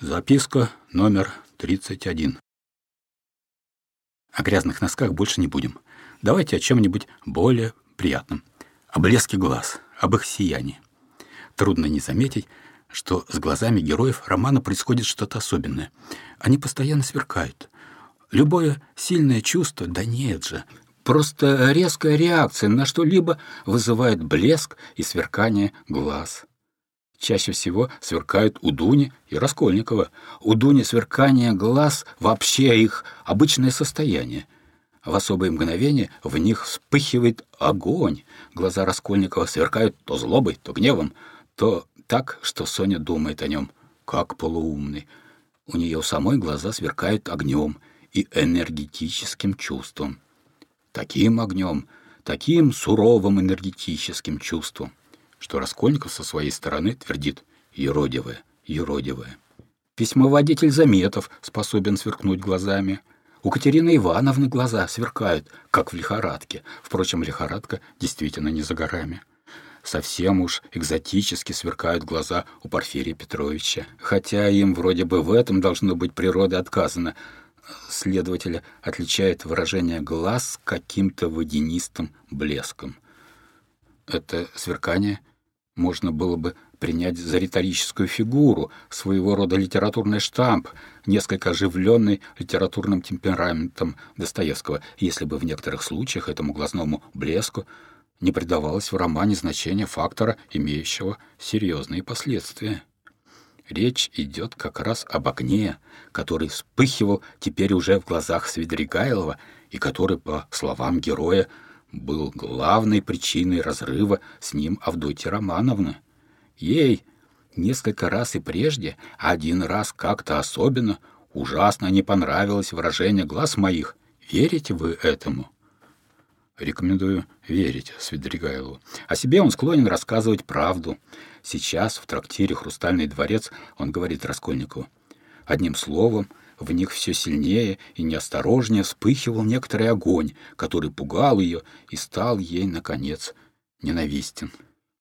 Записка номер 31. О грязных носках больше не будем. Давайте о чем-нибудь более приятном. О блеске глаз, об их сиянии. Трудно не заметить, что с глазами героев романа происходит что-то особенное. Они постоянно сверкают. Любое сильное чувство, да нет же, просто резкая реакция на что-либо вызывает блеск и сверкание глаз чаще всего сверкают у Дуни и Раскольникова. У Дуни сверкание глаз — вообще их обычное состояние. В особые мгновения в них вспыхивает огонь. Глаза Раскольникова сверкают то злобой, то гневом, то так, что Соня думает о нем, как полуумный. У нее самой глаза сверкают огнем и энергетическим чувством. Таким огнем, таким суровым энергетическим чувством что Раскольников со своей стороны твердит «еродивое, еродивое». Письмоводитель Заметов способен сверкнуть глазами. У Катерины Ивановны глаза сверкают, как в лихорадке. Впрочем, лихорадка действительно не за горами. Совсем уж экзотически сверкают глаза у Порфирия Петровича. Хотя им вроде бы в этом должно быть природы отказано. Следователя отличает выражение глаз каким-то водянистым блеском. Это сверкание можно было бы принять за риторическую фигуру, своего рода литературный штамп, несколько оживленный литературным темпераментом Достоевского, если бы в некоторых случаях этому глазному блеску не придавалось в романе значение фактора, имеющего серьезные последствия. Речь идет как раз об огне, который вспыхивал теперь уже в глазах Свидригайлова и который, по словам героя, был главной причиной разрыва с ним Авдотьи Романовны. Ей несколько раз и прежде, один раз как-то особенно, ужасно не понравилось выражение глаз моих. Верите вы этому? Рекомендую верить Свидригайлову. О себе он склонен рассказывать правду. Сейчас в трактире «Хрустальный дворец» он говорит Раскольникову. Одним словом, в них все сильнее и неосторожнее вспыхивал некоторый огонь, который пугал ее и стал ей, наконец, ненавистен.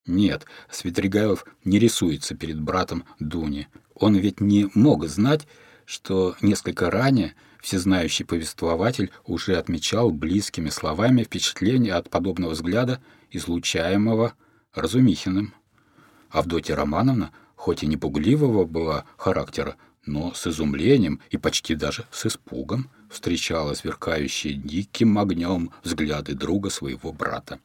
Нет, Светригайлов не рисуется перед братом Дуни. Он ведь не мог знать, что несколько ранее всезнающий повествователь уже отмечал близкими словами впечатление от подобного взгляда, излучаемого Разумихиным. Авдотья Романовна, хоть и не пугливого была характера, но с изумлением и почти даже с испугом встречала сверкающие диким огнем взгляды друга своего брата.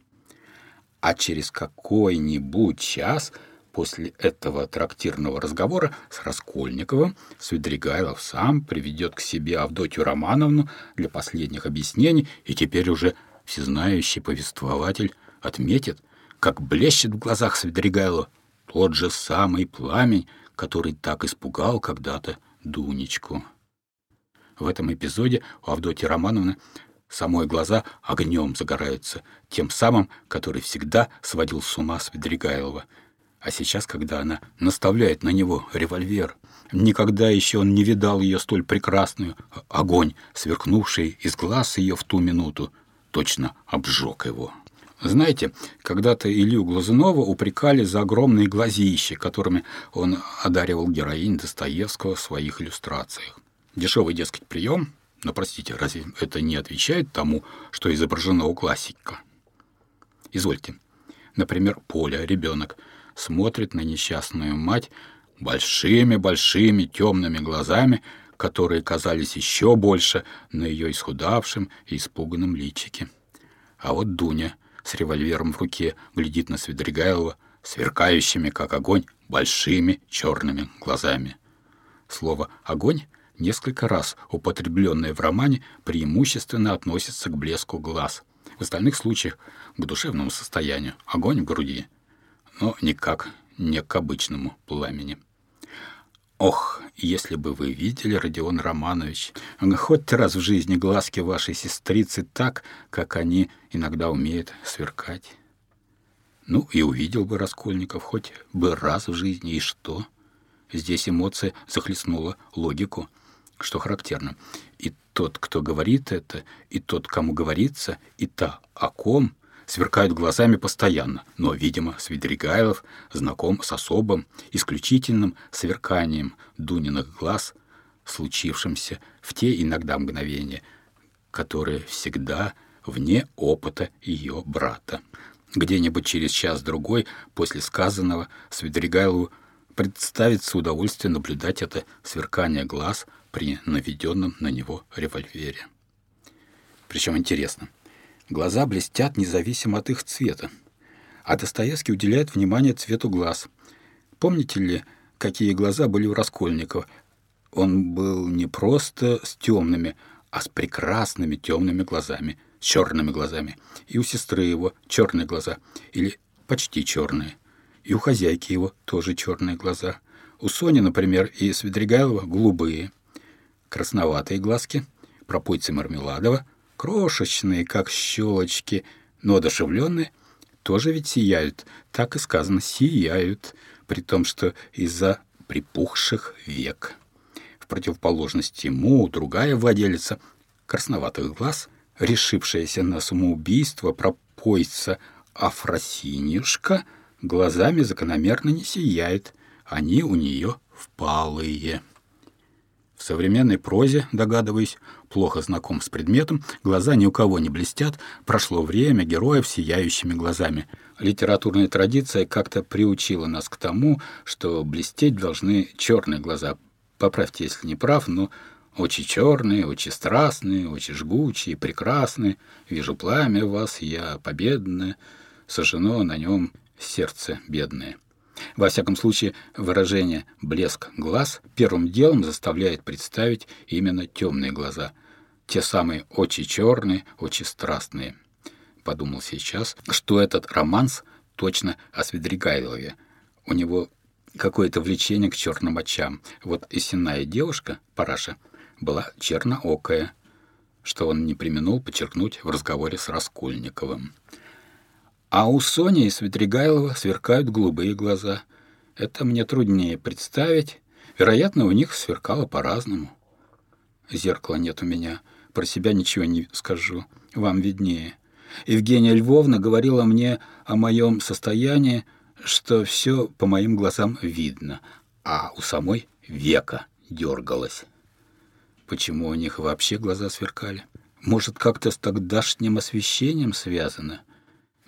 А через какой-нибудь час после этого трактирного разговора с Раскольниковым Свидригайлов сам приведет к себе Авдотью Романовну для последних объяснений, и теперь уже всезнающий повествователь отметит, как блещет в глазах Свидригайлова тот же самый пламень, который так испугал когда-то Дунечку. В этом эпизоде у Авдотьи Романовны самой глаза огнем загораются, тем самым, который всегда сводил с ума Свидригайлова. А сейчас, когда она наставляет на него револьвер, никогда еще он не видал ее столь прекрасную, огонь, сверкнувший из глаз ее в ту минуту, точно обжег его. Знаете, когда-то Илью Глазунова упрекали за огромные глазища, которыми он одаривал героинь Достоевского в своих иллюстрациях. Дешевый, дескать, прием, но, простите, разве это не отвечает тому, что изображено у классика? Извольте. Например, Поля, ребенок, смотрит на несчастную мать большими-большими темными глазами, которые казались еще больше на ее исхудавшем и испуганном личике. А вот Дуня с револьвером в руке глядит на Свидригайлова сверкающими, как огонь, большими черными глазами. Слово «огонь» несколько раз употребленное в романе преимущественно относится к блеску глаз. В остальных случаях к душевному состоянию, огонь в груди, но никак не к обычному пламени. Ох, если бы вы видели, Родион Романович, хоть раз в жизни глазки вашей сестрицы так, как они иногда умеют сверкать. Ну, и увидел бы Раскольников хоть бы раз в жизни, и что? Здесь эмоция захлестнула логику, что характерно. И тот, кто говорит это, и тот, кому говорится, и та, о ком, сверкают глазами постоянно, но, видимо, Свидригайлов знаком с особым, исключительным сверканием Дуниных глаз, случившимся в те иногда мгновения, которые всегда вне опыта ее брата. Где-нибудь через час-другой после сказанного Свидригайлову представится удовольствие наблюдать это сверкание глаз при наведенном на него револьвере. Причем интересно, глаза блестят независимо от их цвета, а Достоевский уделяет внимание цвету глаз. Помните ли, какие глаза были у Раскольникова? Он был не просто с темными, а с прекрасными темными глазами, с черными глазами. И у сестры его черные глаза, или почти черные. И у хозяйки его тоже черные глаза. У Сони, например, и Свидригайлова голубые. Красноватые глазки, пропойцы Мармеладова, крошечные, как щелочки, но одушевленные, тоже ведь сияют. Так и сказано, сияют, при том, что из-за припухших век противоположность ему другая владелица красноватых глаз, решившаяся на самоубийство пропойца Афросинюшка, глазами закономерно не сияет, они у нее впалые. В современной прозе, догадываюсь, плохо знаком с предметом, глаза ни у кого не блестят, прошло время героев сияющими глазами. Литературная традиция как-то приучила нас к тому, что блестеть должны черные глаза, поправьте, если не прав, но очень черные, очень страстные, очень жгучие, прекрасные. Вижу пламя в вас, я победное, сожжено на нем сердце бедное. Во всяком случае, выражение «блеск глаз» первым делом заставляет представить именно темные глаза, те самые очень черные, очень страстные. Подумал сейчас, что этот романс точно о Свидригайлове. У него какое-то влечение к черным очам. Вот и сенная девушка, Параша, была черноокая, что он не применул подчеркнуть в разговоре с Раскольниковым. А у Сони и Светригайлова сверкают голубые глаза. Это мне труднее представить. Вероятно, у них сверкало по-разному. Зеркала нет у меня. Про себя ничего не скажу. Вам виднее. Евгения Львовна говорила мне о моем состоянии, что все по моим глазам видно, а у самой века дергалось. Почему у них вообще глаза сверкали? Может, как-то с тогдашним освещением связано?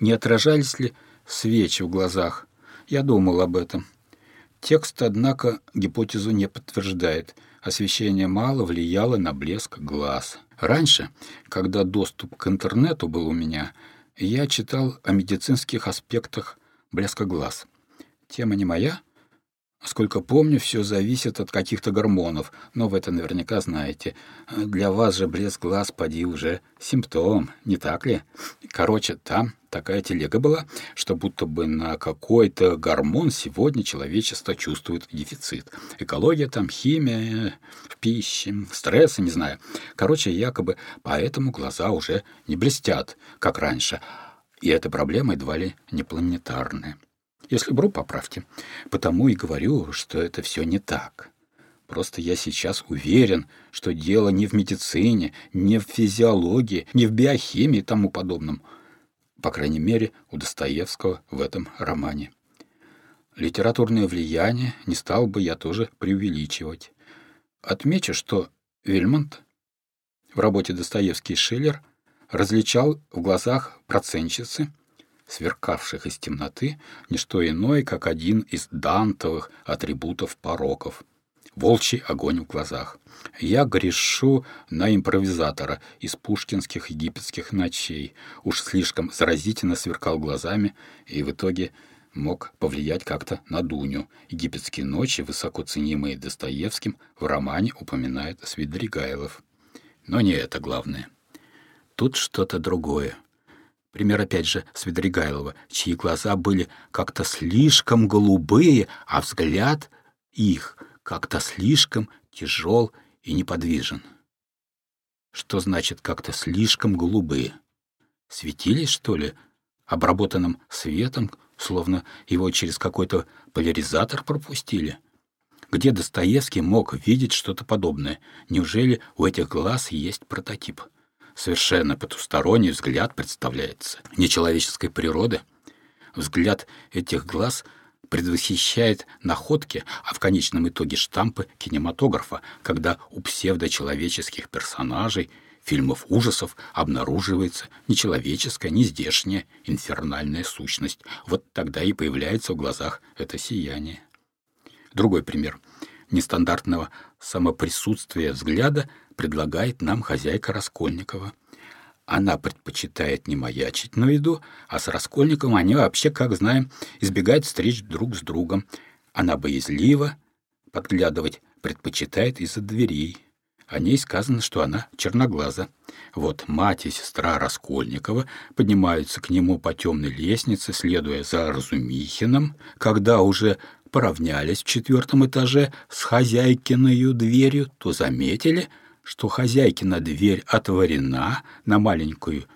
Не отражались ли свечи в глазах? Я думал об этом. Текст, однако, гипотезу не подтверждает. Освещение мало влияло на блеск глаз. Раньше, когда доступ к интернету был у меня, я читал о медицинских аспектах блеска глаз. Тема не моя. Сколько помню, все зависит от каких-то гормонов, но вы это наверняка знаете. Для вас же блеск глаз, поди, уже симптом, не так ли? Короче, там такая телега была, что будто бы на какой-то гормон сегодня человечество чувствует дефицит. Экология там, химия в пище, стрессы, не знаю. Короче, якобы поэтому глаза уже не блестят, как раньше, и эта проблема едва ли не планетарная. Если бру, поправьте. Потому и говорю, что это все не так. Просто я сейчас уверен, что дело не в медицине, не в физиологии, не в биохимии и тому подобном. По крайней мере, у Достоевского в этом романе. Литературное влияние не стал бы я тоже преувеличивать. Отмечу, что Вильмонт в работе Достоевский и Шиллер – различал в глазах процентщицы, сверкавших из темноты, не что иное, как один из дантовых атрибутов пороков — волчий огонь в глазах. Я грешу на импровизатора из пушкинских египетских ночей. Уж слишком заразительно сверкал глазами и в итоге мог повлиять как-то на Дуню. Египетские ночи, высоко ценимые Достоевским, в романе упоминает Свидригайлов. Но не это главное. Тут что-то другое. Пример опять же Свидригайлова, чьи глаза были как-то слишком голубые, а взгляд их как-то слишком тяжел и неподвижен. Что значит как-то слишком голубые? Светились, что ли, обработанным светом, словно его через какой-то поляризатор пропустили? Где Достоевский мог видеть что-то подобное? Неужели у этих глаз есть прототип? Совершенно потусторонний взгляд представляется, нечеловеческой природы. Взгляд этих глаз предвосхищает находки, а в конечном итоге штампы кинематографа, когда у псевдочеловеческих персонажей фильмов ужасов обнаруживается нечеловеческая, нездешняя, инфернальная сущность. Вот тогда и появляется в глазах это сияние. Другой пример нестандартного самоприсутствия взгляда предлагает нам хозяйка Раскольникова. Она предпочитает не маячить на виду, а с Раскольниковым они вообще, как знаем, избегают встреч друг с другом. Она боязлива, подглядывать предпочитает из-за дверей. О ней сказано, что она черноглаза. Вот мать и сестра Раскольникова поднимаются к нему по темной лестнице, следуя за Разумихиным, когда уже поравнялись в четвертом этаже с хозяйкиною дверью, то заметили, что хозяйкина дверь отворена на маленькую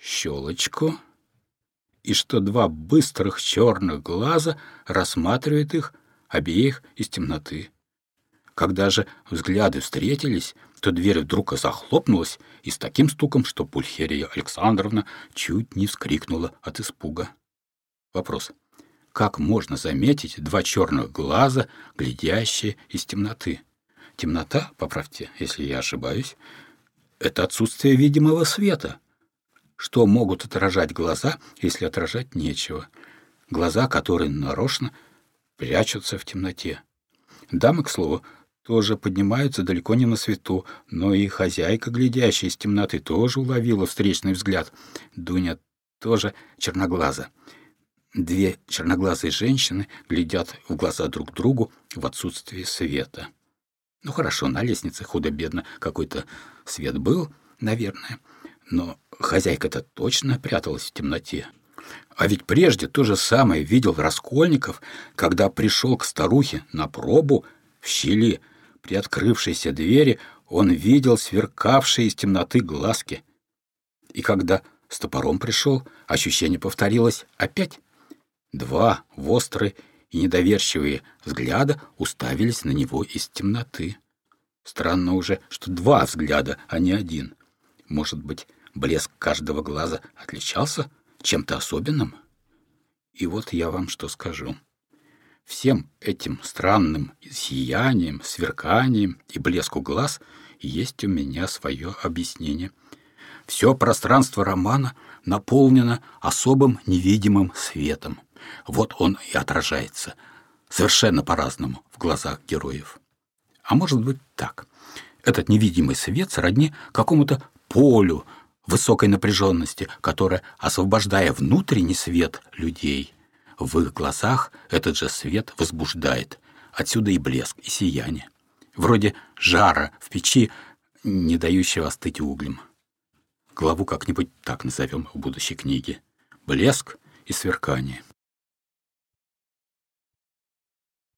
щелочку, и что два быстрых черных глаза рассматривают их обеих из темноты. Когда же взгляды встретились, то дверь вдруг захлопнулась и с таким стуком, что Пульхерия Александровна чуть не вскрикнула от испуга. Вопрос как можно заметить два черных глаза, глядящие из темноты. Темнота, поправьте, если я ошибаюсь, это отсутствие видимого света. Что могут отражать глаза, если отражать нечего? Глаза, которые нарочно прячутся в темноте. Дамы, к слову, тоже поднимаются далеко не на свету, но и хозяйка, глядящая из темноты, тоже уловила встречный взгляд. Дуня тоже черноглаза. Две черноглазые женщины глядят в глаза друг другу в отсутствии света. Ну хорошо, на лестнице худо-бедно какой-то свет был, наверное, но хозяйка-то точно пряталась в темноте. А ведь прежде то же самое видел Раскольников, когда пришел к старухе на пробу в щели при открывшейся двери, он видел сверкавшие из темноты глазки. И когда с топором пришел, ощущение повторилось опять. Два острые и недоверчивые взгляда уставились на него из темноты. Странно уже, что два взгляда, а не один. Может быть, блеск каждого глаза отличался чем-то особенным? И вот я вам что скажу. Всем этим странным сиянием, сверканием и блеску глаз есть у меня свое объяснение. Все пространство романа наполнено особым невидимым светом. Вот он и отражается совершенно по-разному в глазах героев. А может быть так. Этот невидимый свет сродни какому-то полю высокой напряженности, которое, освобождая внутренний свет людей, в их глазах этот же свет возбуждает. Отсюда и блеск, и сияние. Вроде жара в печи, не дающего остыть углем. Главу как-нибудь так назовем в будущей книге. Блеск и сверкание.